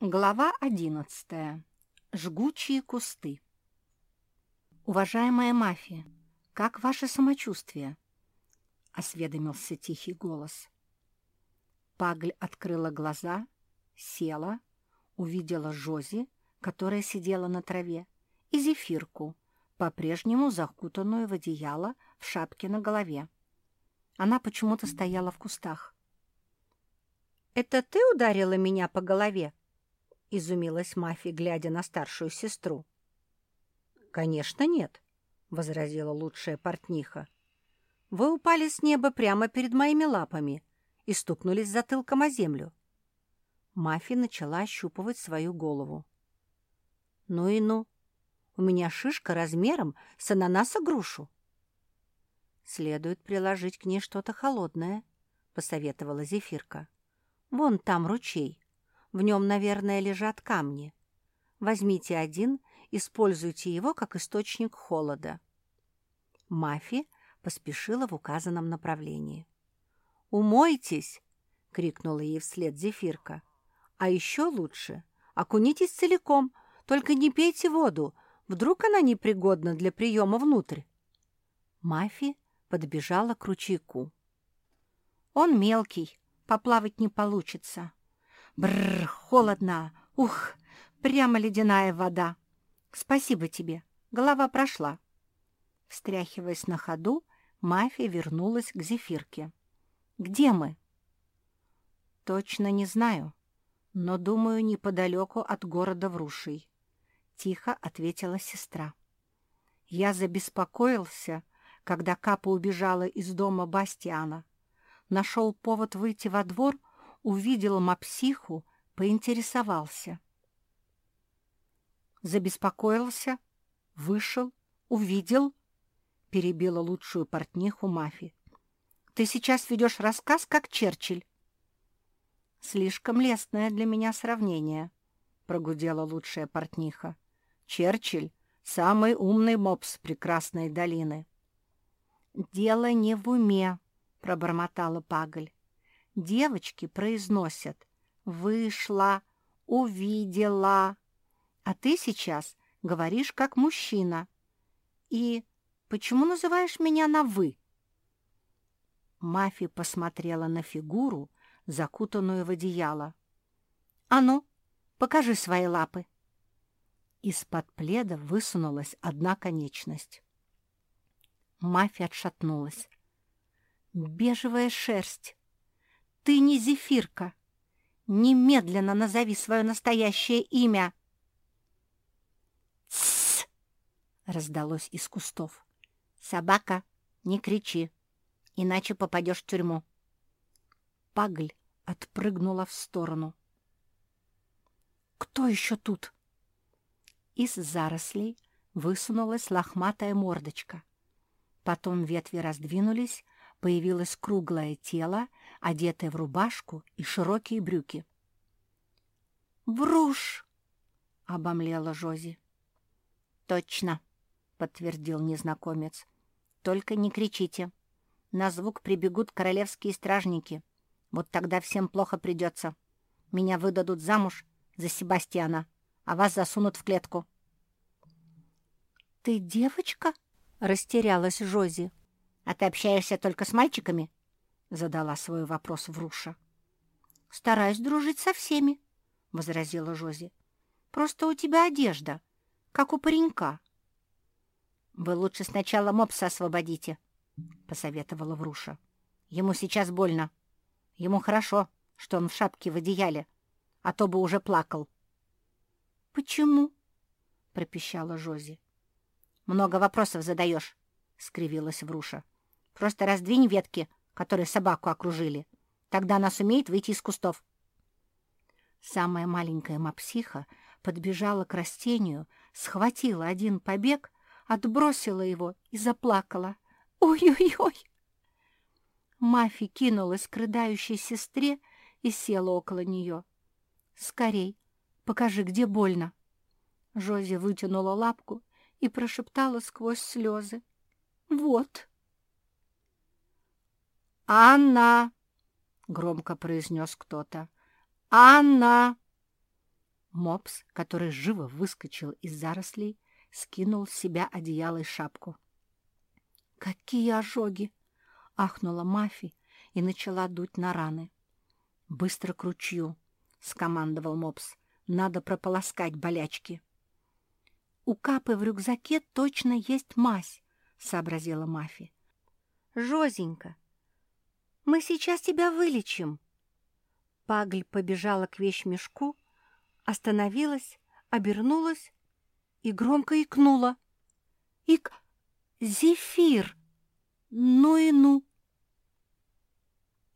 Глава одиннадцатая. Жгучие кусты. «Уважаемая мафия, как ваше самочувствие?» — осведомился тихий голос. Пагль открыла глаза, села, увидела Жози, которая сидела на траве, и зефирку, по-прежнему закутанную в одеяло в шапке на голове. Она почему-то стояла в кустах. «Это ты ударила меня по голове?» — изумилась Мафи, глядя на старшую сестру. «Конечно нет», — возразила лучшая портниха. «Вы упали с неба прямо перед моими лапами и стукнулись затылком о землю». Мафи начала ощупывать свою голову. «Ну и ну! У меня шишка размером с ананаса-грушу». «Следует приложить к ней что-то холодное», — посоветовала Зефирка. «Вон там ручей. В нем, наверное, лежат камни. Возьмите один, используйте его как источник холода. Мафи поспешила в указанном направлении. «Умойтесь!» — крикнула ей вслед Зефирка. «А еще лучше окунитесь целиком, только не пейте воду, вдруг она непригодна для приема внутрь». Мафи подбежала к ручейку. «Он мелкий, поплавать не получится», Бррр, холодно. Ух, прямо ледяная вода. Спасибо тебе. Голова прошла. Встряхиваясь на ходу, мафия вернулась к зефирке. «Где мы?» «Точно не знаю, но, думаю, неподалеку от города Врушей», — тихо ответила сестра. «Я забеспокоился, когда Капа убежала из дома Бастиана. Нашел повод выйти во двор — увидел мапсиху, поинтересовался. Забеспокоился, вышел, увидел, перебила лучшую портниху Мафи. Ты сейчас ведешь рассказ, как Черчилль. Слишком лестное для меня сравнение, прогудела лучшая портниха. Черчилль — самый умный мопс прекрасной долины. «Дело не в уме», — пробормотала Пагль девочки произносят «вышла», «увидела», а ты сейчас говоришь как мужчина. И почему называешь меня на «вы»?» Мафи посмотрела на фигуру, закутанную в одеяло. «А ну, покажи свои лапы!» Из-под пледа высунулась одна конечность. Мафи отшатнулась. «Бежевая шерсть! Ты не зефирка. Немедленно назови свое настоящее имя. Тссс! раздалось из кустов. Собака, не кричи, иначе попадешь в тюрьму. Пагль отпрыгнула в сторону. «Кто еще тут?» Из зарослей высунулась лохматая мордочка. Потом ветви раздвинулись, появилось круглое тело, одетое в рубашку и широкие брюки. «Вруш!» — обомлела Жози. «Точно!» — подтвердил незнакомец. «Только не кричите. На звук прибегут королевские стражники. Вот тогда всем плохо придется. Меня выдадут замуж за Себастьяна, а вас засунут в клетку». «Ты девочка?» — растерялась Жози. «А ты общаешься только с мальчиками?» — задала свой вопрос Вруша. «Стараюсь дружить со всеми», — возразила Жози. «Просто у тебя одежда, как у паренька». «Вы лучше сначала мопса освободите», — посоветовала Вруша. «Ему сейчас больно. Ему хорошо, что он в шапке в одеяле, а то бы уже плакал». «Почему?» — пропищала Жози. «Много вопросов задаешь», — скривилась Вруша. Просто раздвинь ветки, которые собаку окружили. Тогда она сумеет выйти из кустов. Самая маленькая мапсиха подбежала к растению, схватила один побег, отбросила его и заплакала. «Ой-ой-ой!» Мафи кинулась к рыдающей сестре и села около нее. «Скорей, покажи, где больно!» Жози вытянула лапку и прошептала сквозь слезы. «Вот!» «Анна!» — громко произнес кто-то. «Анна!» Мопс, который живо выскочил из зарослей, скинул с себя одеяло и шапку. «Какие ожоги!» — ахнула Мафи и начала дуть на раны. «Быстро к ручью!» — скомандовал Мопс. «Надо прополоскать болячки». «У Капы в рюкзаке точно есть мазь», — сообразила Мафи. «Жозенька, мы сейчас тебя вылечим». Пагль побежала к вещмешку, остановилась, обернулась и громко икнула. «Ик... Зефир! Ну и ну!»